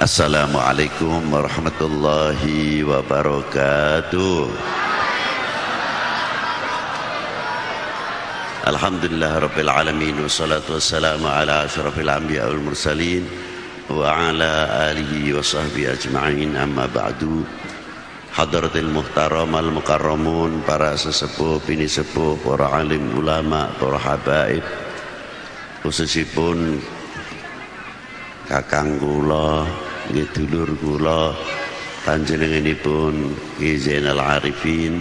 Assalamualaikum warahmatullahi wabarakatuh. Alhamdulillah Rabbil Alamin Wassalatu wassalamu ala ashrafil anbiya wal mursalin Wa ala alihi wa sahbihi ajma'in. Amma ba'du. Hadratil muhtaram al mukarramun Para sesepuh, bini sepuh, para alim ulama, para habaib. Khususipun kakang kula nggih dulur kula panjenenganipun Ki Zainal Arifin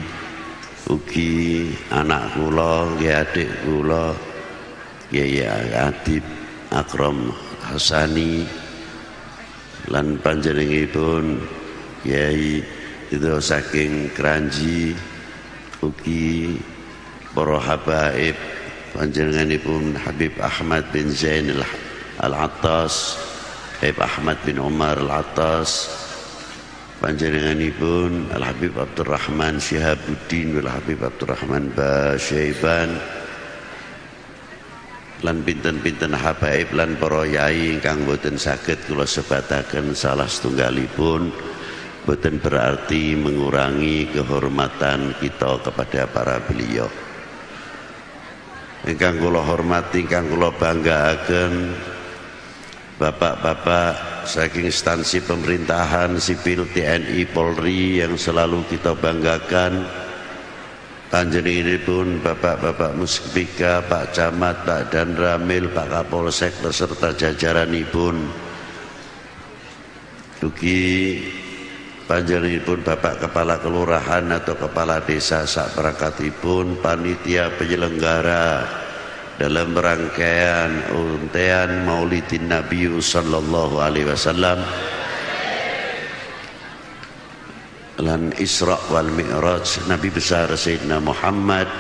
ugi anak kula nggih adik kula Kiai Adib Akram Hasani lan panjenenganipun Kiai itu saking Kranji ugi para habaib panjenenganipun Habib Ahmad bin Zain Al-Attas Habib Ahmad bin Umar Al-Attas panjenenganipun Al-Habib Abdurrahman Syihabuddin wal Habib Abdurrahman Basyaiban lan pinten-pinten habaib lan para yai boten saged kula sebataken salah setunggalipun boten berarti mengurangi kehormatan kita kepada para beliau. Ingkang kula hormati ingkang kula banggaaken Bapak-bapak saking instansi pemerintahan sipil TNI Polri yang selalu kita banggakan ini pun Bapak-bapak Muspika, Pak Camat, Pak Dan Ramil, Pak Kapolsek beserta jajaran pun Dugi pun Bapak Kepala Kelurahan atau Kepala Desa sak perangkatipun panitia penyelenggara dalam rangkaian untean Maulidin Nabi sallallahu alaihi wasallam. Lan Isra wal Mi'raj Nabi besar Sayyidina Muhammad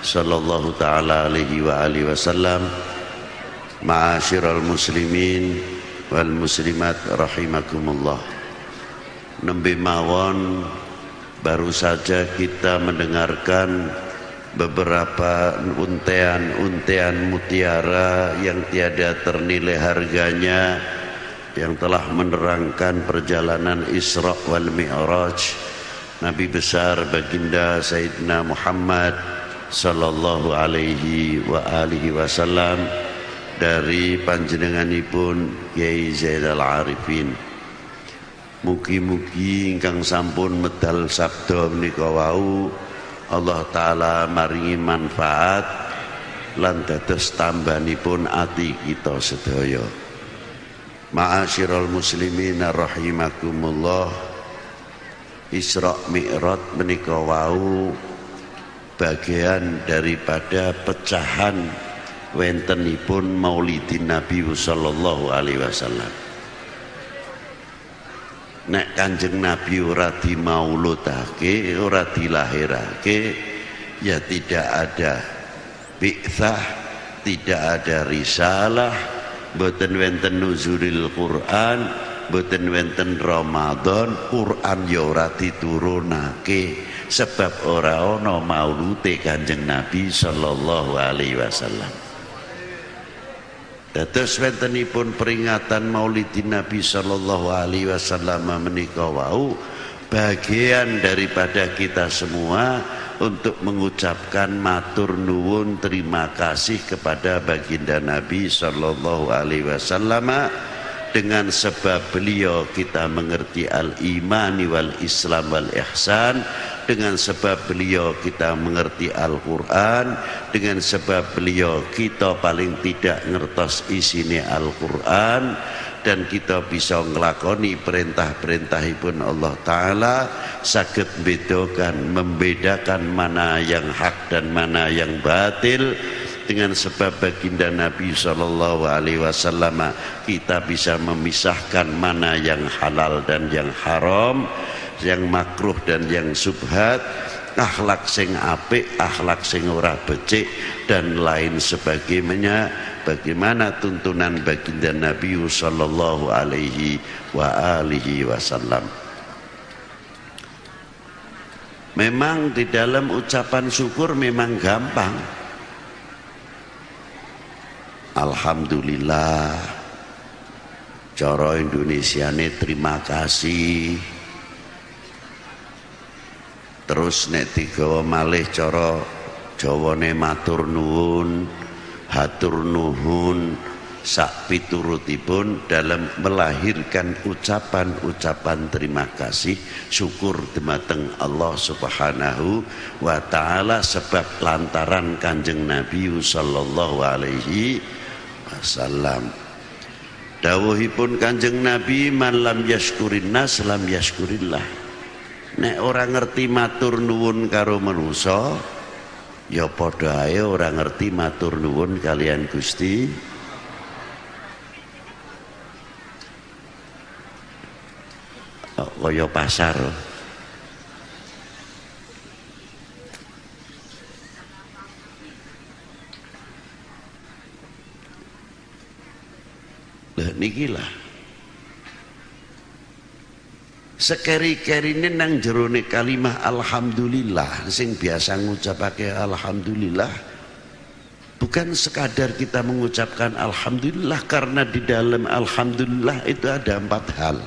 sallallahu taala alaihi wa alihi wasallam. Ma'asyiral muslimin wal muslimat rahimakumullah. Nembe mawon baru saja kita mendengarkan beberapa untean-untean mutiara yang tiada ternilai harganya yang telah menerangkan perjalanan Isra wal Mi'raj. Nabi besar baginda Sayyidina Muhammad sallallahu alaihi wa alihi wasallam dari panjenenganipun Kiai Zainal Arifin. Mugi-mugi ingkang sampun medal sabda menika wau Allah taala maringi manfaat lan dados tambanipun ati kita sedaya. Ma'asyiral muslimin rahimakumullah Isra Mi'raj menika wau bagian daripada pecahan wentenipun Maulidin Nabi sallallahu alaihi wasallam nek kanjeng nabi ora dimauludake ora dilahirake ya tidak ada bi'thah tidak ada risalah. Boten wenten nuzulil Quran boten wenten Ramadan Quran ya ora diturunake sebab ora ana maulude kanjeng nabi sallallahu alaihi wasallam Dados wentenipun peringatan Maulidin Nabi sallallahu alaihi wasallam menika wau bagian daripada kita semua untuk mengucapkan matur nuwun terima kasih kepada baginda Nabi sallallahu alaihi wasallam dengan sebab beliau kita mengerti al-imani wal islam wal ihsan. Dengan sebab beliau kita mengerti Al-Quran. Dengan sebab beliau kita paling tidak ngertos isine Al-Quran. Dan kita bisa ngelakoni perintah-perintah pun Allah Ta'ala. Sakit bedakan membedakan mana yang hak dan mana yang batil dengan sebab baginda Nabi Shallallahu Alaihi Wasallam kita bisa memisahkan mana yang halal dan yang haram yang makruh dan yang subhat akhlak sing apik akhlak sing ora becik dan lain sebagainya. Bagaimana tuntunan baginda Nabi sallallahu alaihi wa alihi wasallam? Memang di dalam ucapan syukur memang gampang Alhamdulillah. Cara Indonesiane terima kasih. Terus nek digawa malih cara Jawane matur nuwun hatur nuhun sak piturutipun dalam melahirkan ucapan-ucapan terima kasih syukur dumateng Allah Subhanahu wa taala sebab lantaran Kanjeng Nabi sallallahu alaihi wasallam. Dawuhipun Kanjeng Nabi man lam yaskurin nas lam yaskurillah nek ora ngerti matur nuwun karo manusa ya padha ae ora ngerti matur nuwun kalian Gusti. Kaya pasar Lah niki lah. Sekeri-kerine nang jerone kalimah alhamdulillah sing biasa ngucapake alhamdulillah bukan sekadar kita mengucapkan alhamdulillah karena di dalam alhamdulillah itu ada empat hal.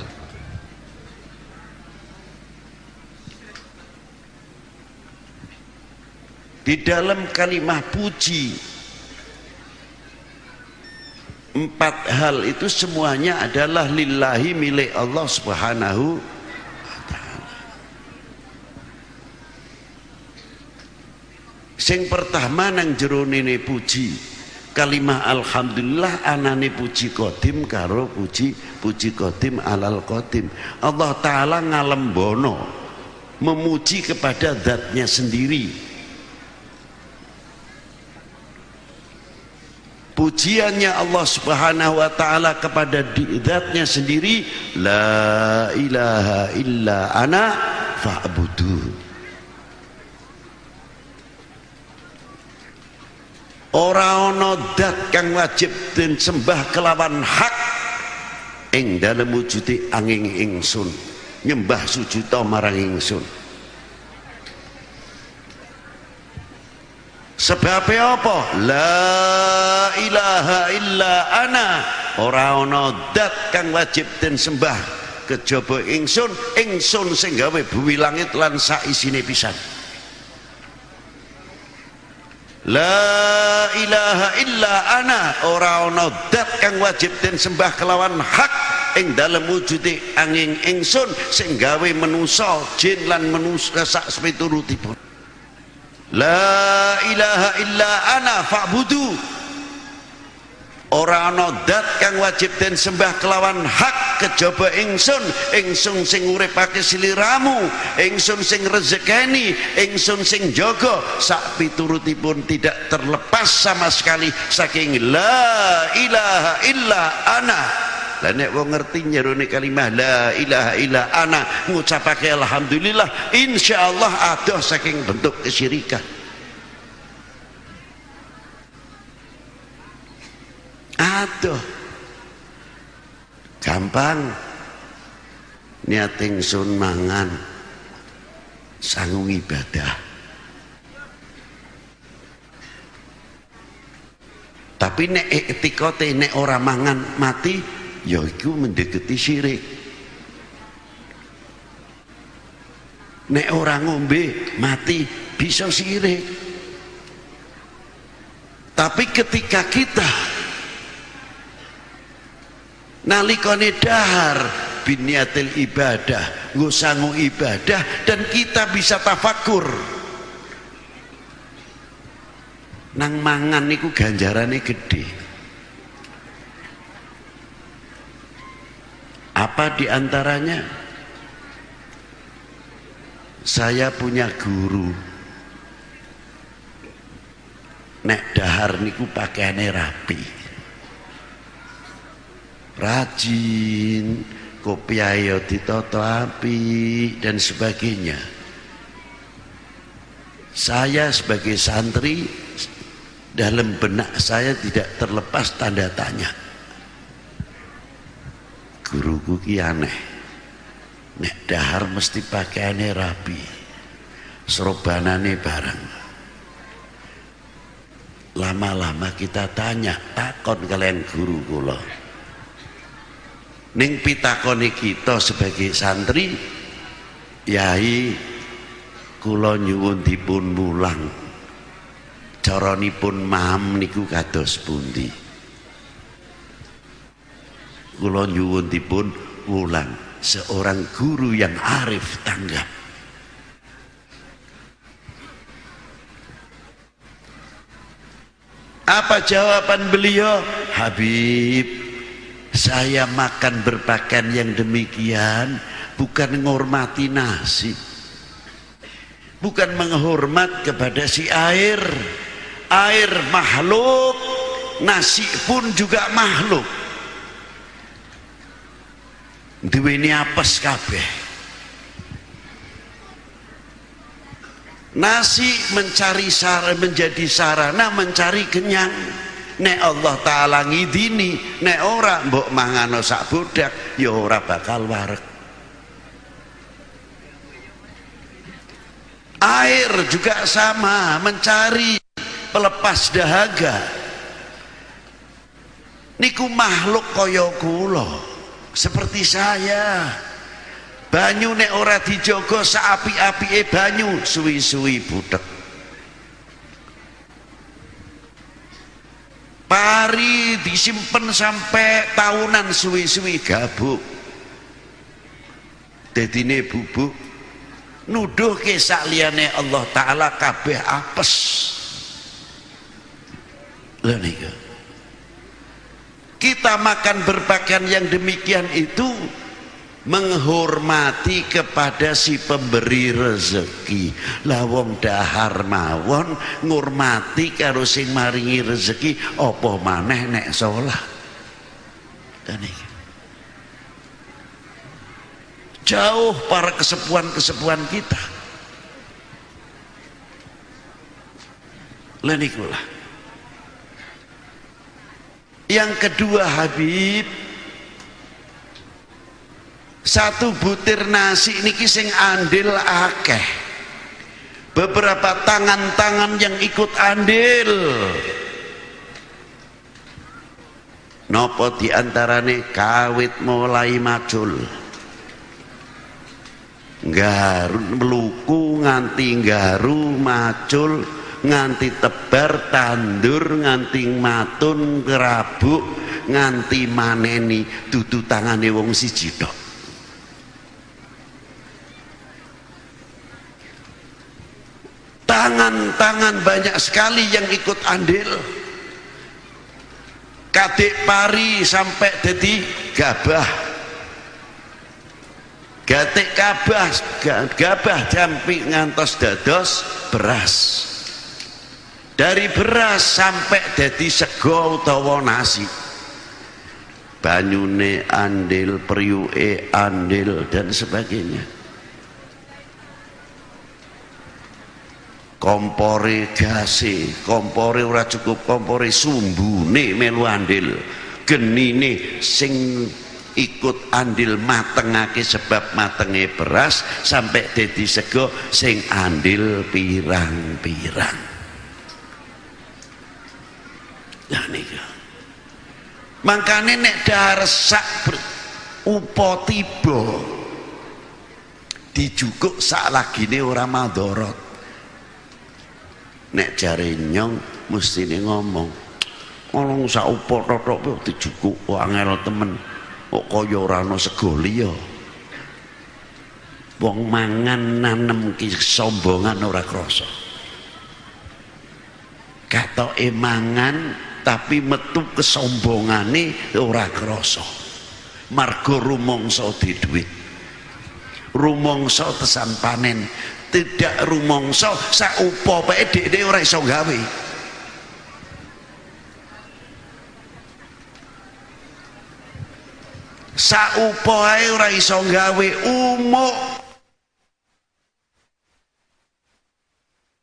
Di dalam kalimah puji empat hal itu semuanya adalah lillahi milik Allah subhanahu sing pertama nang jeronine puji kalimah alhamdulillah anane puji kodim karo puji puji kodim alal kodim Allah ta'ala ngalembono memuji kepada zatnya sendiri pujiannya Allah subhanahu wa ta'ala kepada zatnya sendiri la ilaha illa ana fa'budu. Ora ana dat kang wajib den sembah kelawan hak ing dalem wujude angin ingsun nyembah sujuta marang ingsun Sebabnya apa? La ilaha illa ana. Ora ana dat kang wajib den sembah kejaba ingsun, ingsun sing gawe bumi langit lan sak isine pisan. La ilaha illa ana ora ana dat kang wajib den sembah kelawan hak ing dalem wujude angin ingsun sing gawe manusa jin lan manusa sak sepiturutipun La ilaha illa ana fa'budu. Ora ana dat kang wajib den sembah kelawan hak kejaba ingsun. Ingsun sing uripake siliramu ingsun sing rezekeni ingsun sing jaga. Sak piturutipun tidak terlepas sama sekali saking la ilaha illa ana lah nek wong ngerti nyerone kalimah la ilaha illa ana ngucapake alhamdulillah insyaallah adoh saking bentuk kesyirikan. Adoh. Gampang. Niat ingsun mangan. Sanggung ibadah. Tapi nek etikote nek ora mangan mati ya itu mendekati syirik. Nek orang ngombe mati bisa syirik. Tapi ketika kita nalikone dahar biniatil ibadah ngusangu ibadah dan kita bisa tafakur. Nang mangan niku ganjarane gede Apa di antaranya? Saya punya guru. Nek dahar niku pakaiannya rapi. Rajin, kopi ayo ditoto api dan sebagainya. Saya sebagai santri dalam benak saya tidak terlepas tanda tanya guruku ki aneh. Nek dahar mesti pakaiane rapi serobanane bareng. Lama-lama kita tanya takon kalian guru kula. Ning pitakoni kita sebagai santri yai kula nyuwun dipun mulang. Caranipun mam niku kados pundi kula nyuwun dipun seorang guru yang arif tanggap apa jawaban beliau? Habib saya makan berpakaian yang demikian bukan menghormati nasi. Bukan menghormat kepada si air. Air makhluk nasi pun juga makhluk duweni apes kabeh. Nasi mencari sarana menjadi sarana mencari kenyang. Nek Allah taala ngidini nek ora mbok mangano sak budak ya ora bakal warek air juga sama mencari pelepas dahaga. Niku makhluk kaya seperti saya. Banyu nek ora dijogo saapi-apike banyu suwi-suwi budek pari disimpan sampai tahunan suwi-suwi gabuk. Dadine bubuk nuduh ke sakliyane Allah taala kabeh apes. Lha kita makan berpakaian yang demikian itu menghormati kepada si pemberi rezeki. Lah wong dahar mawon ngurmati karo sing maringi rezeki apa maneh nek salah dan jauh para kesepuan-kesepuan kita. Lenikulah yang kedua Habib satu butir nasi niki sing andil akeh. Beberapa tangan-tangan yang ikut andil. Nopo diantarane kawit mulai macul. Garu meluku nganti garu macul nganti tebar tandur nganti matun kerabuk nganti maneni dudu tangane wong siji tok. Tangan-tangan banyak sekali yang ikut andil. Kadek pari sampai jadi gabah. Gatik gabah gabah jampi ngantos dados beras dari beras sampai jadi sego utawa nasi. Banyune andil priuke andil dan sebagainya. Kompore gase kompore ora cukup kompore sumbune melu andil. Genine sing ikut andil matengake sebab matenge beras sampai dadi sego sing andil pirang-pirang makane nek dahar sak upo tiba dijukuk sak lagine ora madorot nek jare nyong mestine ngomong ngomong sak upo totok dijukuk angel temen kok kaya ora ana sego liya wong mangan nanem ki sombongan ora krasa. Katoke mangan tapi metu kesombongane ora krasa. Marga rumangsa di dhuwit rumangsa tesan panen. Tidak rumongso saupo pae dhek ora iso gawe. Saupo ae ora iso gawe umuk.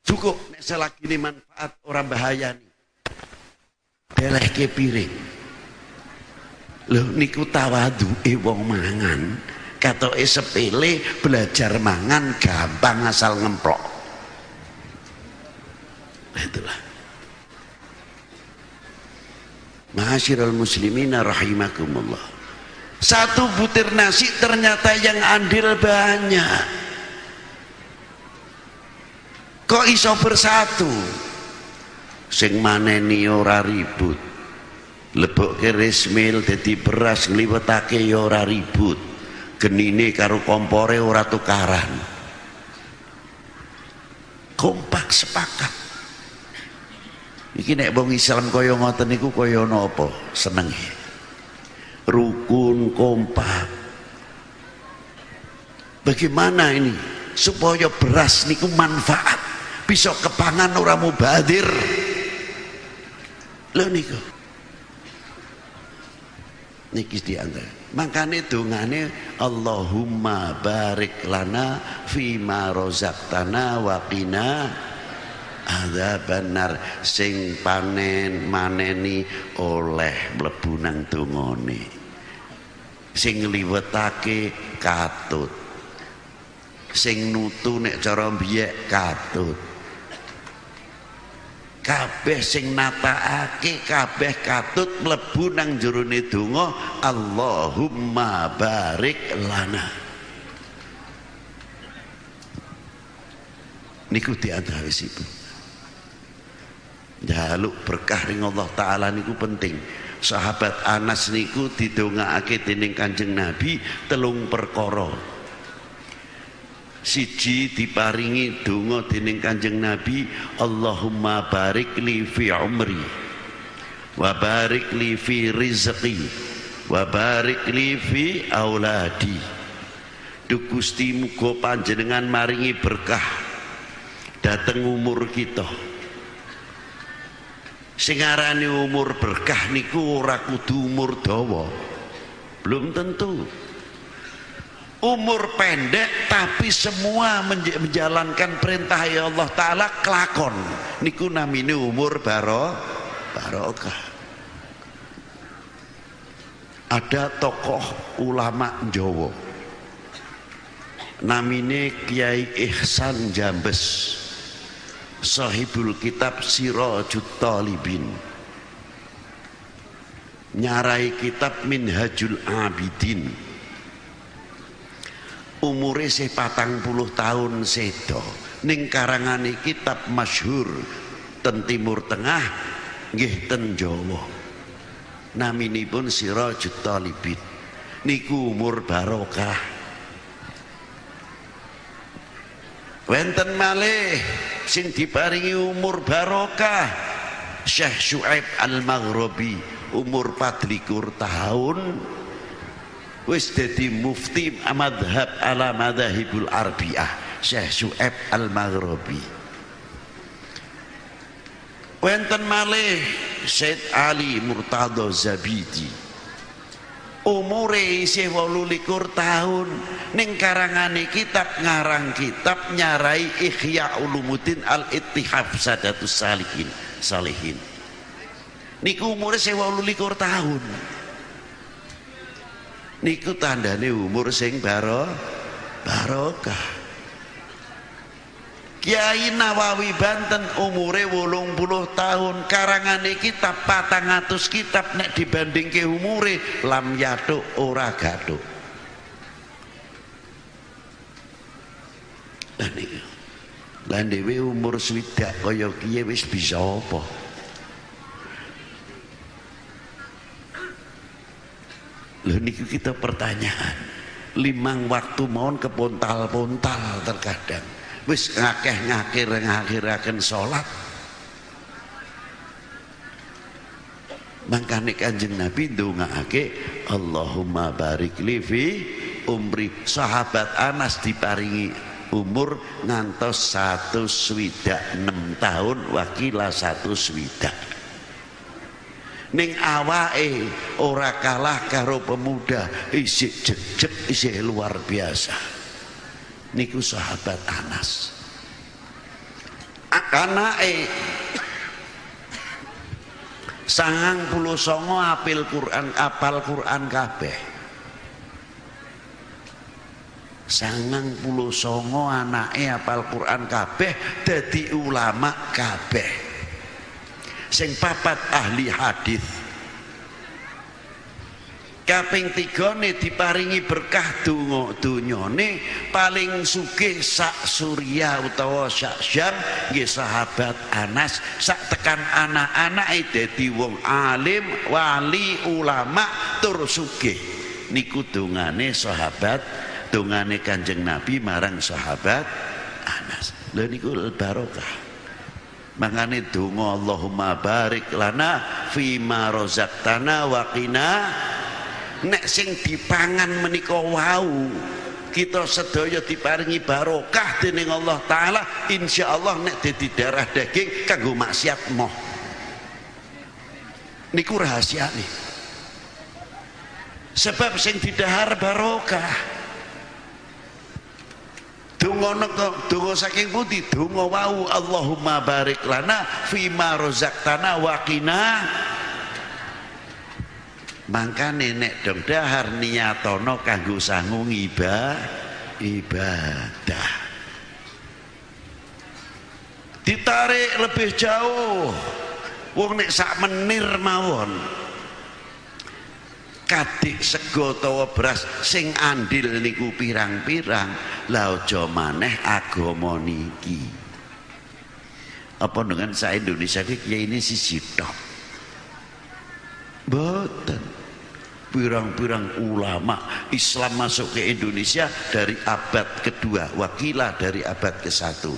Cukup nek ini manfaat orang bahaya nih deleh ke piring. Loh niku tawadu e wong mangan. Katoke sepele belajar mangan gampang asal ngemplok. Nah, itulah. Ma'asyiral muslimina rahimakumullah. Satu butir nasi ternyata yang andil banyak. Kok iso bersatu sing maneni ora ribut. Lebokke resmil dadi beras ngliwetake ya ora ribut. Genine karo kompore ora tukaran. Kompak sepakat. Iki nek wong Islam kaya ngoten niku kaya napa senenge. Rukun kompak. Bagaimana ini supaya beras niku manfaat? Bisa kepangan orang mubadir lho niku. Niki di antara makanya dongane Allahumma barik lana fima rozaktana wa qina benar sing panen maneni oleh mlebu nang dongane. Sing liwetake katut. Sing nutu nek cara mbiyek katut kabeh sing nataake kabeh katut mlebu nang jerone donga Allahumma barik lana. Niku diantawisipun jaluk berkah ring Allah taala niku penting. Sahabat Anas niku didongakake dening Kanjeng Nabi telung perkara siji diparingi donga dening Kanjeng Nabi Allahumma barik li fi umri wa barik li fi rizqi wa barik li fi auladi. Duh Gusti muga panjenengan maringi berkah dateng umur kita. Sing umur berkah niku ora kudu umur dawa. Belum tentu umur pendek tapi semua menjalankan perintah ya Allah taala kelakon. Niku namine umur baro barokah. Ada tokoh ulama Jawa. Namine Kiai Ihsan Jambes. Sahibul kitab Sirajut Talibin. Nyarai kitab Minhajul Abidin umure se patang puluh tahun sedo. Ning karangane kitab masyhur ten timur tengah nggih ten Jawa. Naminipun Sirajut Talibin niku umur barokah. Wenten malih sing diparingi umur barokah Syekh Syuaib Al-Maghribi umur 24 tahun wis dadi mufti madhab ala madhahibul arbiah Syekh Syuaib Al-Maghribi wenten malih Syed Ali Murtado Zabidi. Umure isih 28 tahun ning karangane kitab ngarang kitab nyarai Ihya Ulumuddin Al-Ittihaf Sadatus Salihin Salihin. Niku umure isih 28 tahun niku tandane umur sing baro barokah. Kiai Nawawi Banten umure wolung puluh tahun. Karangane kitab patang atus kitab nek dibanding ke umure lam yaduk ora gaduk. Lan dewe umur swidak kaya kiye wis bisa apa niku kita pertanyaan. Limang waktu mohon kepontal-pontal terkadang. Wis ngakeh ngakir ngakhiraken salat mangkane kanjeng Nabi ndongaake Allahumma barik li fi umri. Sahabat Anas diparingi umur ngantos satu swidak enam tahun wakila satu swidak ning awake ora kalah karo pemuda isih jejeg isih luar biasa. Niku sahabat Anas. Anake sangang puluh songo apil Quran apal Quran kabeh. Sangang puluh songo anake apal Quran kabeh dadi ulama kabeh sing papat ahli hadis. Kaping tigane diparingi berkah donga dunyane paling sugih sak surya utawa sak syam nggih sahabat Anas. Sak tekan anak-anak dadi wong alim wali ulama tur sugih. Niku dongane sahabat dongane Kanjeng Nabi marang sahabat Anas. Lha niku barokah Mangane donga Allahumma barik lana fima razaqtana wa qina. Nek sing dipangan menika wau kita sedaya diparingi barokah dening Allah taala. Insyaallah nek dadi darah daging kanggo maksiat moh. Niku rahasiane. Sebab sing didahar barokah Donga neka donga saking pundi? Donga wau Allahumma barik lana fima razaqtana wa qina Mangkane nek dong dahar niyatono kanggo sangu iba ibadah. Ditarik lebih jauh. Wong nek sak menir mawon. Kadik sego beras sing andil niku pirang-pirang, la aja maneh agama niki. Apa dengan saya Indonesia iki ini sisi tok. Boten pirang-pirang ulama Islam masuk ke Indonesia dari abad kedua wakilah dari abad ke satu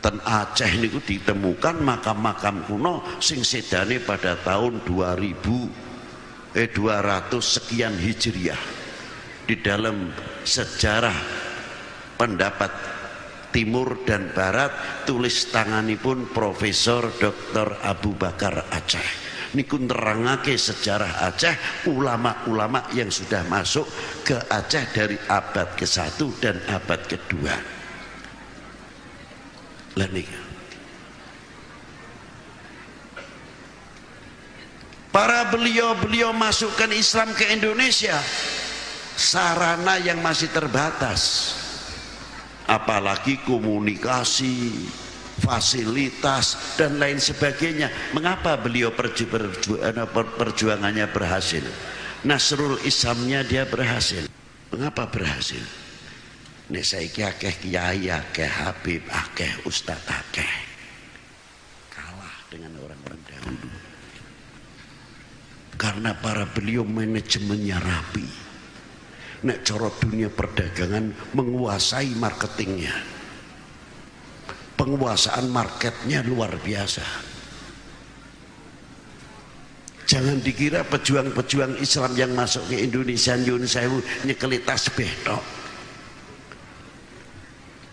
ten Aceh niku ditemukan makam-makam kuno sing sedane pada tahun 2000 eh 200 sekian hijriah di dalam sejarah pendapat timur dan barat tulis tanganipun Profesor Dr. Abu Bakar Aceh niku nerangake sejarah Aceh ulama-ulama yang sudah masuk ke Aceh dari abad ke-1 dan abad kedua lah para beliau-beliau masukkan Islam ke Indonesia sarana yang masih terbatas. Apalagi komunikasi fasilitas dan lain sebagainya. Mengapa beliau perju, perju, perjuangannya berhasil? Nasrul Islamnya dia berhasil. Mengapa berhasil? Ini saya akeh kiai akeh habib akeh ustad akeh. Kalah dengan orang-orang dahulu karena para beliau manajemennya rapi. Nek corot dunia perdagangan menguasai marketingnya. Penguasaan marketnya luar biasa. Jangan dikira pejuang-pejuang Islam yang masuk ke Indonesia nyun sewu nyekeli tasbih tok.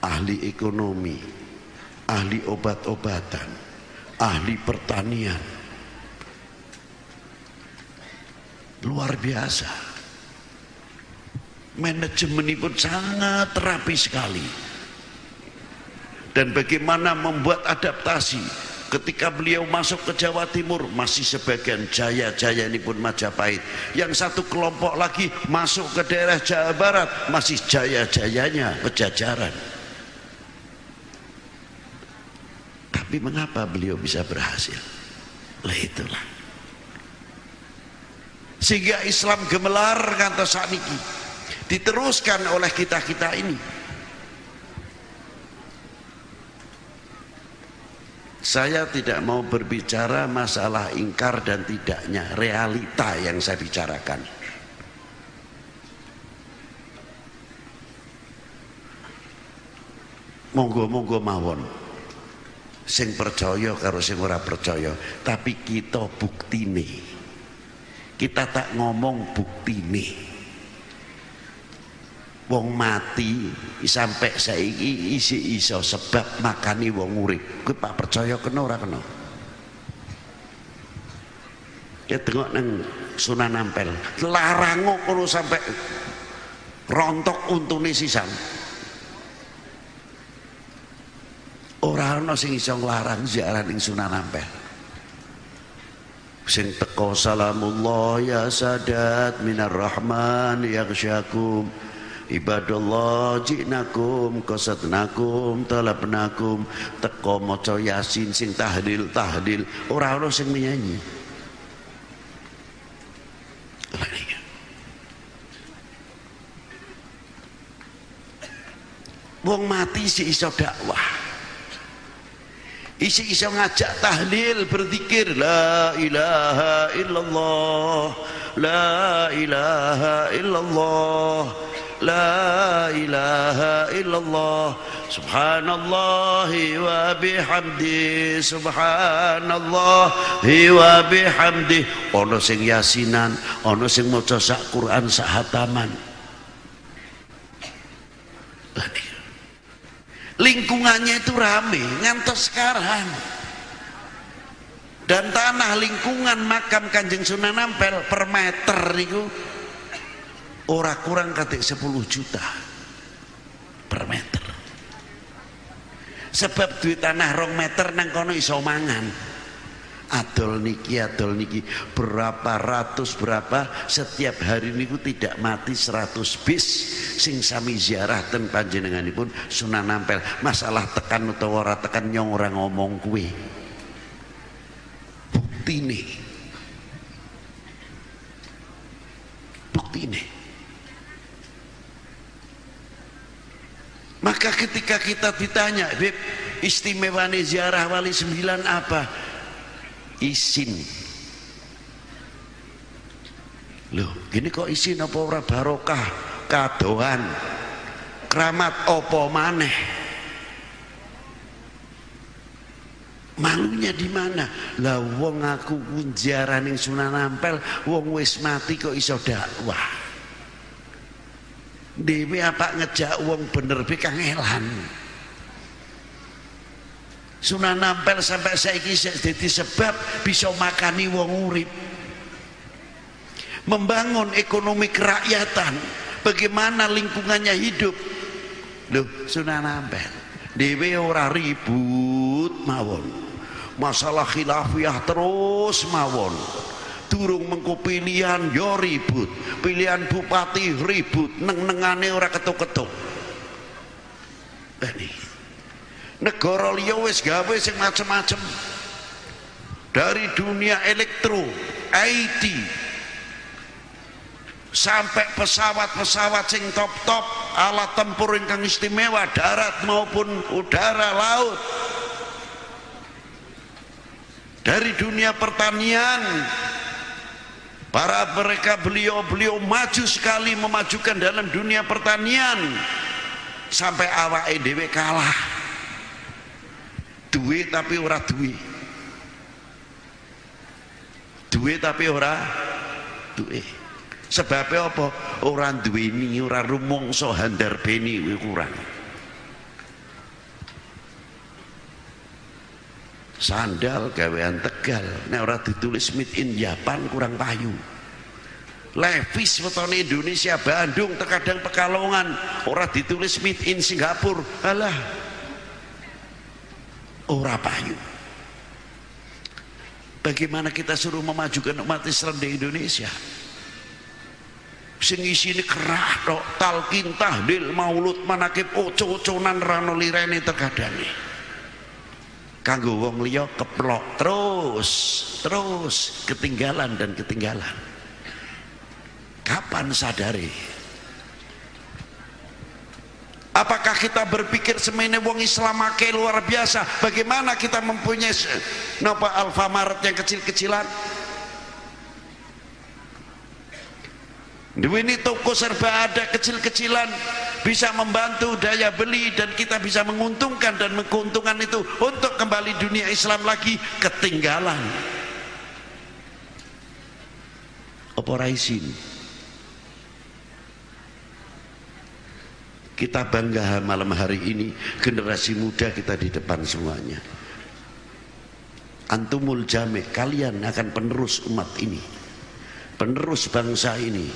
Ahli ekonomi ahli obat-obatan ahli pertanian luar biasa. Manajemen pun sangat terapi sekali. Dan bagaimana membuat adaptasi ketika beliau masuk ke Jawa Timur masih sebagian jaya-jaya ini pun Majapahit. Yang satu kelompok lagi masuk ke daerah Jawa Barat masih jaya-jayanya pejajaran. Tapi mengapa beliau bisa berhasil? Lah itulah sehingga Islam gemelar saat ini diteruskan oleh kita-kita ini Saya tidak mau berbicara masalah ingkar dan tidaknya, realita yang saya bicarakan. Monggo-monggo mawon. Sing percaya karo sing ora percaya, tapi kita buktine. Kita tak ngomong buktine wong mati sampai saiki isi iso sebab makani wong urip. Kuwi Pak percaya kena ora kena. Ya tengok nang Sunan Ampel. Larang kono sampai rontok untune sisan. Ora ana sing iso nglarang ziarah ning Sunan Ampel sing teko salamullah ya sadat minar rahman yaghsyakum. Ibadallah jinakum kosatnakum talabnakum. Teko maca yasin sing tahdil tahdil. Ora ono sing nyanyi Wong mati si iso dakwah isi iso ngajak tahlil berzikir la ilaha illallah la ilaha illallah la ilaha illallah subhanallah wa bihamdi subhanallah wa bihamdi. Ono sing yasinan ono sing maca sak Quran sak hataman lingkungannya itu rame ngantos sekarang. Dan tanah lingkungan makam kanjeng Sunan Ampel per meter itu ora kurang katik 10 juta per meter. Sebab duit tanah rong meter nang kono iso mangan adol niki adol niki. Berapa ratus berapa? Setiap hari niku tidak mati seratus bis. Sing sami ziarah ten panjenenganipun Sunan Ampel. Masalah tekan utawa ora tekan nyong ora ngomong kuwe. Buktine buktine maka ketika kita ditanya Beb istimewa ziarah wali sembilan apa isin. Loh gini kok isin apa ora barokah? Kadoan keramat opo maneh? Malunya di mana? Lah wong aku kunjaran yang Sunan Ampel wong wis mati kok iso dakwah. Dewi apa ngejak wong bener be kangelan Sunan Ampel sampai saiki jadi sebab bisa makani wong urip. Membangun ekonomi kerakyatan, bagaimana lingkungannya hidup. Loh, Sunan Ampel. Dewe ora ribut mawon. Masalah khilafiyah terus mawon. Durung mengko pilihan yo ya ribut. Pilihan bupati ribut, neng-nengane ora ketuk-ketuk. Ini negara liya wis gawe sing macem-macem. Dari dunia elektro IT sampai pesawat-pesawat sing top-top alat tempur ingkang istimewa darat maupun udara laut. Dari dunia pertanian para mereka beliau-beliau maju sekali memajukan dalam dunia pertanian. Sampai awak EDW kalah duwe tapi ora duwe duwe tapi ora duwe. Sebabnya apa? Orang duwe ini ora rumongso handar beni kurang. Sandal gawean tegal nek ora ditulis made in Japan kurang payu. Levis wetone Indonesia Bandung terkadang Pekalongan ora ditulis made in Singapura. Alah ora payu bagaimana kita suruh memajukan umat Islam di Indonesia? Sing isine kerah tok talqin tahlil maulud manakib oco-oconan rano lirene terkadang kanggo wong liya keplok terus terus ketinggalan dan ketinggalan. Kapan sadari Apakah kita berpikir semene wong Islam make luar biasa? Bagaimana kita mempunyai napa Alfamart yang kecil-kecilan? ini toko serba ada kecil-kecilan bisa membantu daya beli dan kita bisa menguntungkan dan menguntungkan itu untuk kembali dunia Islam lagi ketinggalan. Apa raisin? Kita bangga malam hari ini generasi muda kita di depan semuanya. Antumul jame, kalian akan penerus umat ini. Penerus bangsa ini.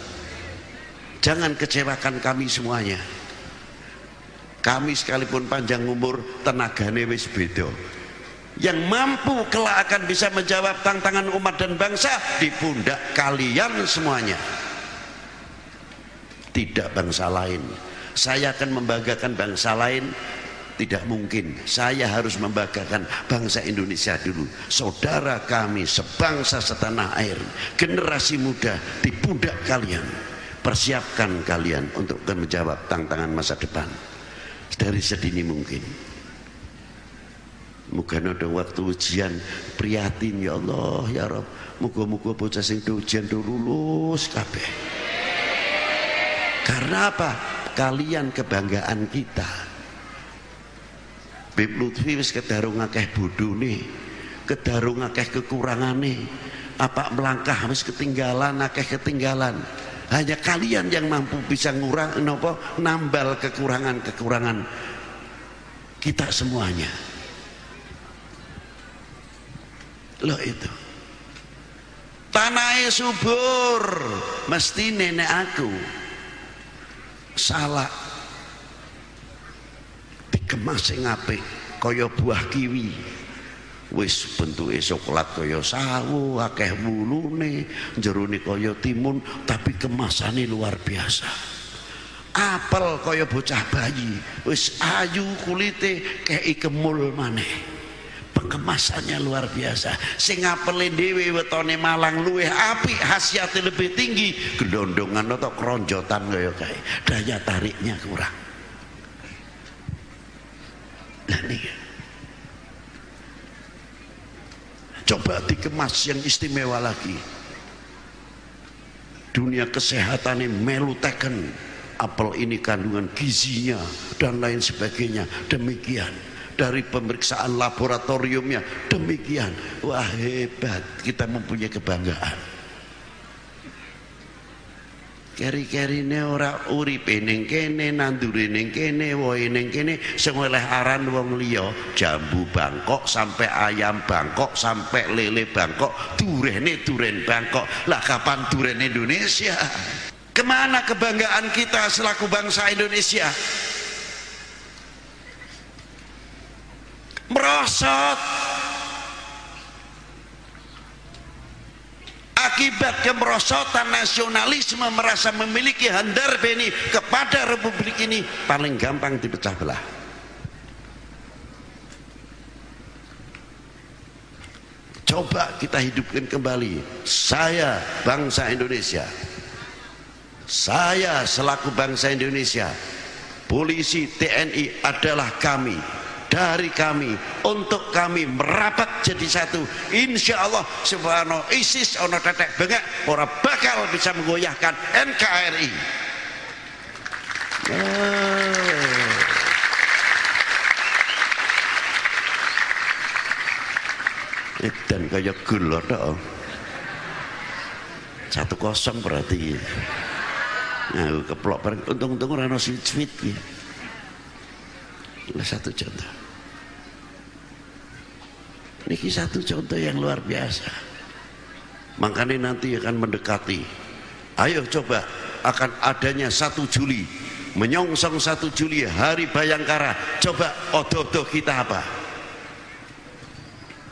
Jangan kecewakan kami semuanya. Kami sekalipun panjang umur tenaga wis beda. Yang mampu kelak akan bisa menjawab tantangan umat dan bangsa di pundak kalian semuanya. Tidak bangsa lain saya akan membanggakan bangsa lain tidak mungkin saya harus membanggakan bangsa Indonesia dulu saudara kami sebangsa setanah air generasi muda di pundak kalian persiapkan kalian untuk menjawab tantangan masa depan dari sedini mungkin Muga ada waktu ujian prihatin ya Allah ya Rob. Muga-muga bocah sing ujian do lulus kabeh. Karena apa? Kalian kebanggaan kita. Bib Lutfi wis kedarung akeh bodhone, kedarung akeh kekurangane. Apa melangkah wis ketinggalan akeh ketinggalan. Hanya kalian yang mampu bisa ngurang nopo nambal kekurangan-kekurangan kita semuanya. Loh itu. Tanahnya subur, mesti nenek aku salah. Dikemas sing apik kaya buah kiwi. Wis bentuke coklat kaya sawu akeh wulune jerone kaya timun tapi kemasane luar biasa. Apel kaya bocah bayi wis ayu kulite kei kemul maneh pengemasannya luar biasa. Sing apele dhewe wetone Malang luweh apik khasiate lebih tinggi. Gelondongan atau keronjotan kaya kae. Daya tariknya kurang. Nah nih coba dikemas yang istimewa lagi. Dunia kesehatannya melu teken apel ini kandungan gizinya dan lain sebagainya. Demikian dari pemeriksaan laboratoriumnya. Demikian. Wah hebat. Kita mempunyai kebanggaan. Keri-keri ini ora uripe ning kene nanduri ning kene woe ning kene. Sing oleh aran wong liya jambu Bangkok sampai ayam Bangkok sampai lele Bangkok durene duren Bangkok. Lah kapan duren Indonesia? Ke mana kebanggaan kita selaku bangsa Indonesia merosot akibat kemerosotan nasionalisme merasa memiliki handar beni kepada republik ini paling gampang dipecah belah. Coba kita hidupkan kembali. Saya bangsa Indonesia. Saya selaku bangsa Indonesia. Polisi TNI adalah kami dari kami untuk kami merapat jadi satu. Insya Allah subhanahu ISIS ono tetek bengek ora bakal bisa menggoyahkan NKRI oh. dan kayak gula dong satu kosong berarti. Nah keplok untung-untung rano sweet gitu satu contoh ini satu contoh yang luar biasa. Makanya nanti akan mendekati. Ayo coba akan adanya satu Juli. Menyongsong satu Juli hari Bayangkara. Coba odoh-odoh kita apa?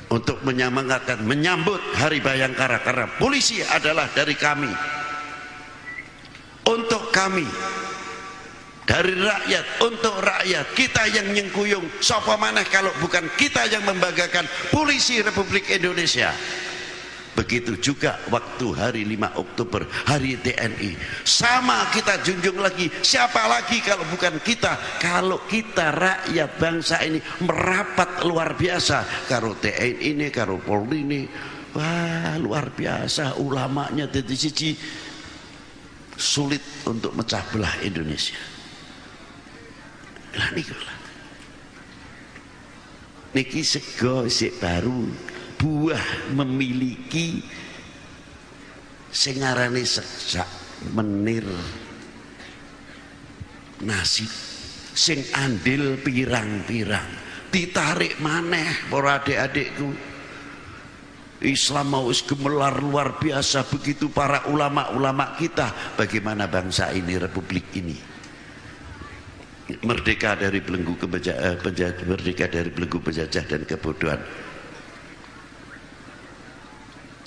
Untuk menyemangatkan menyambut hari Bayangkara. Karena polisi adalah dari kami. Untuk kami dari rakyat untuk rakyat. Kita yang nyengkuyung. Sapa maneh kalau bukan kita yang membanggakan polisi Republik Indonesia? Begitu juga waktu hari 5 Oktober hari TNI sama kita junjung lagi siapa lagi kalau bukan kita? Kalau kita rakyat bangsa ini merapat luar biasa. Karo TNI ini karo Polri ini. Wah luar biasa. Ulamanya sisi sulit untuk mecah belah Indonesia lah niku lah. Niki sego sik baru buah memiliki sing aranane seksak menir nasib sing andil pirang-pirang ditarik maneh para adik-adikku. Islam mau gemelar luar biasa begitu para ulama-ulama kita. Bagaimana bangsa ini republik ini merdeka dari belenggu penjajah, eh, merdeka dari belenggu penjajah dan kebodohan.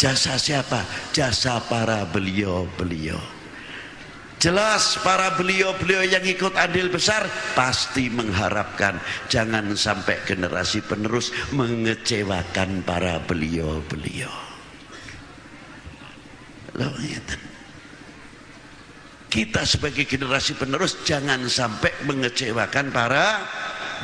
Jasa siapa? Jasa para beliau-beliau. Jelas para beliau-beliau yang ikut andil besar pasti mengharapkan jangan sampai generasi penerus mengecewakan para beliau-beliau. Loh, kita sebagai generasi penerus jangan sampai mengecewakan para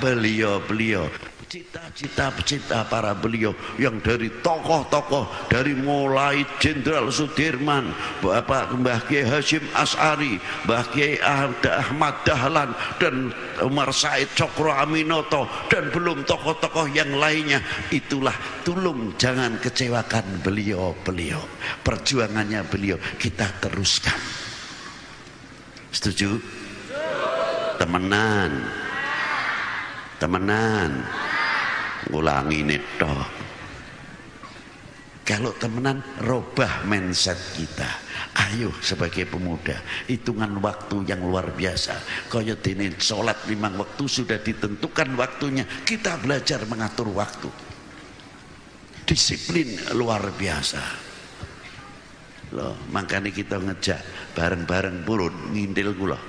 beliau-beliau. Cita-cita para beliau yang dari tokoh-tokoh dari mulai Jenderal Sudirman Bapak Mbah Kiai Hashim As'ari Mbah Kiai Ahmad Dahlan dan Umar Said Cokro Aminoto dan belum tokoh-tokoh yang lainnya. Itulah tolong jangan kecewakan beliau-beliau. Perjuangannya beliau kita teruskan setuju? temenan. Temenan. Ngulangi neto kalau temenan robah mindset kita. Ayo sebagai pemuda hitungan waktu yang luar biasa. Kaya dini sholat lima waktu sudah ditentukan waktunya kita belajar mengatur waktu. Disiplin luar biasa loh makanya kita ngejak bareng-bareng burun ngintil gula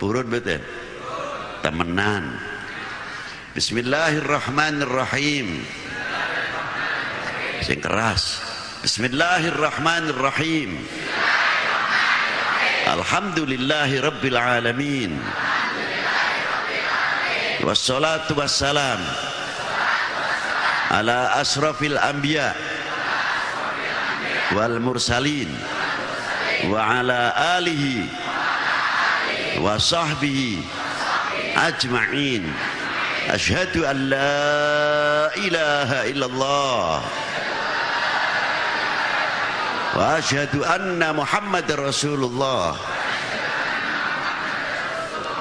burun betul temenan Bismillahirrahmanirrahim. Sing keras. Bismillahirrahmanirrahim. Alhamdulillahi rabbil alamin. Wassalatu wassalam ala asrafil anbiya wal mursalin wa ala alihi wa sahbihi ajma'in. Ashadu an la ilaha illallah. Wa ashadu anna Muhammad rasulullah.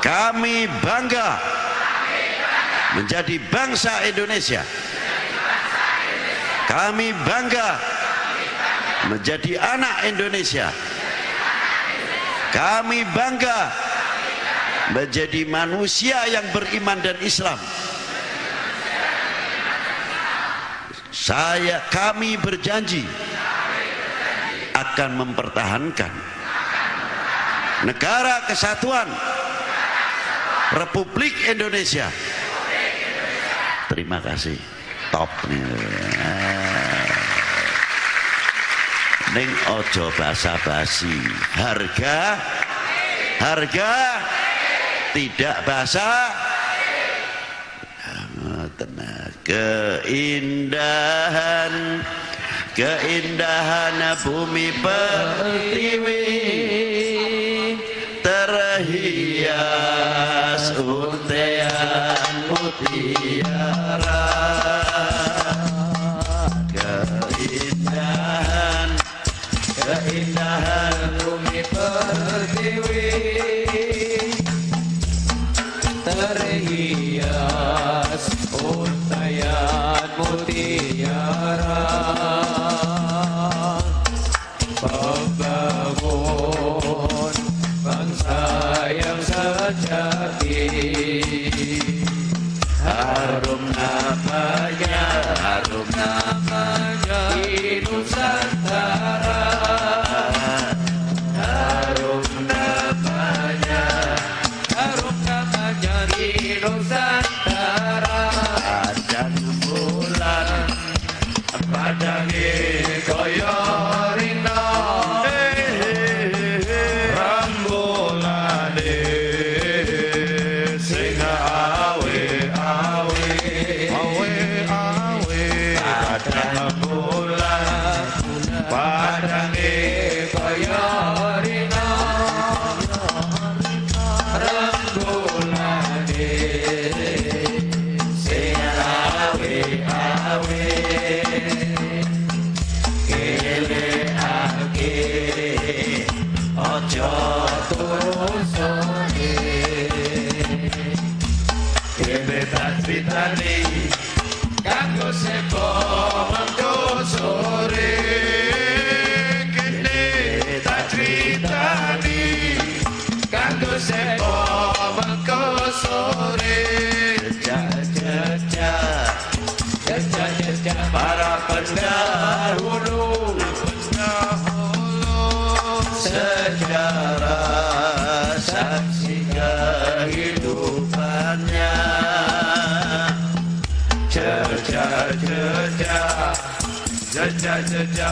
Kami bangga menjadi bangsa Indonesia. Kami bangga menjadi anak Indonesia. Kami bangga menjadi manusia yang beriman dan Islam. Saya kami berjanji akan mempertahankan negara kesatuan Republik Indonesia. Terima kasih. Top nih Neng ojo basa-basi. Harga? Harga? Tidak tenang keindahan keindahan bumi pertiwi terhias untean mutiara Oh.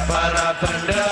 Para pendahulu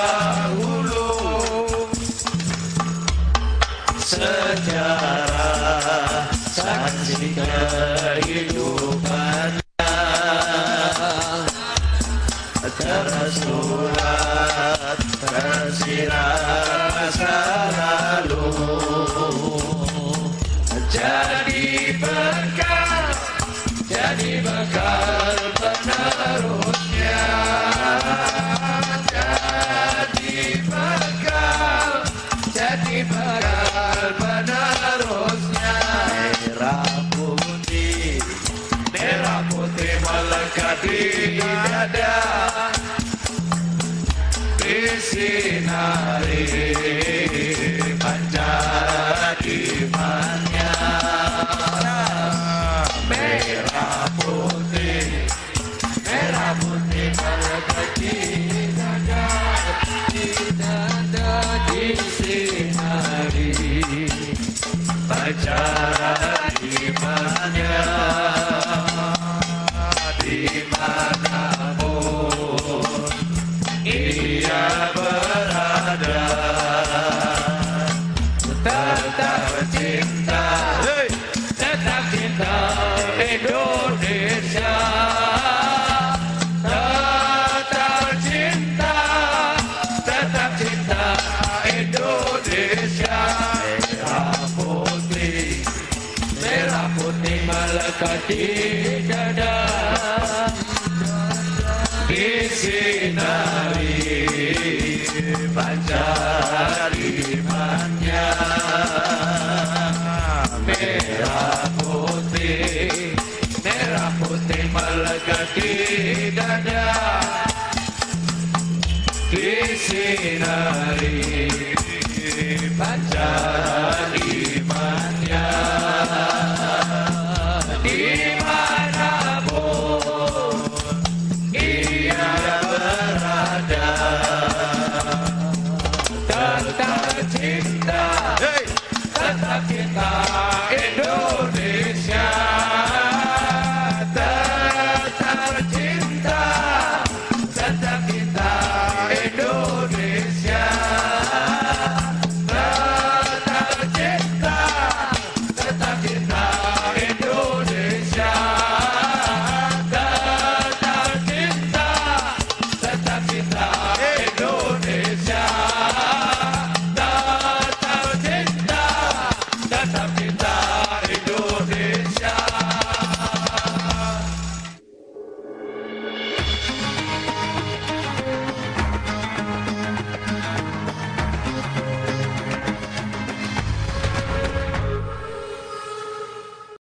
merah putih merah putih melekat